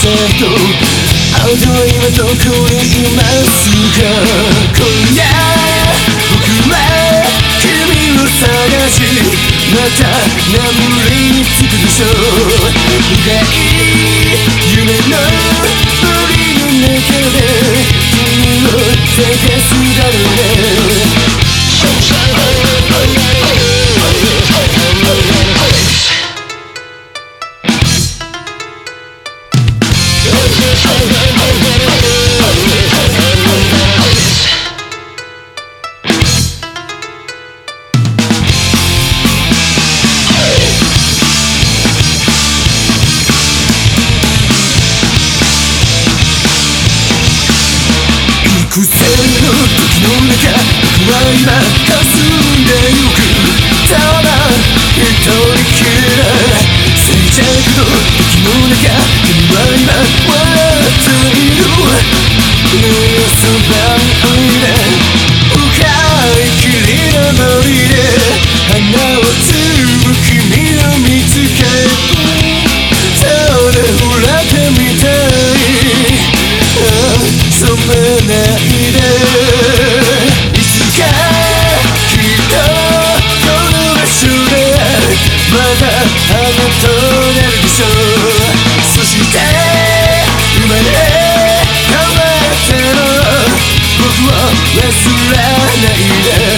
と今どこにいますか今夜僕は君を探しまた眠りにつくでしょう。深い夢の森の中で君を探すだろうね時の中僕は今霞ん。でゆくただ一人きり静寂の時の中君は今笑っている胸のそばにとなるでしょう。そして生まれ変わったの僕を忘れないで。